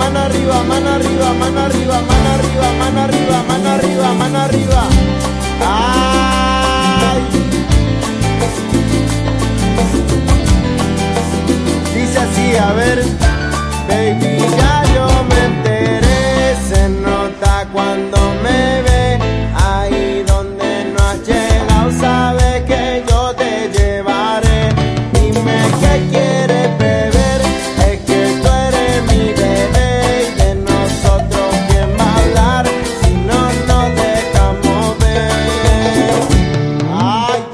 mano arriba, mano arriba, mano arriba, mano arriba, mano arriba, mano arriba, mano arriba. Ay. Dice así, a ver, baby, ya yo me enteré, se nota cuando me ve, ahí donde no has llegado, sabes que yo te llevaré, dime qué quieres.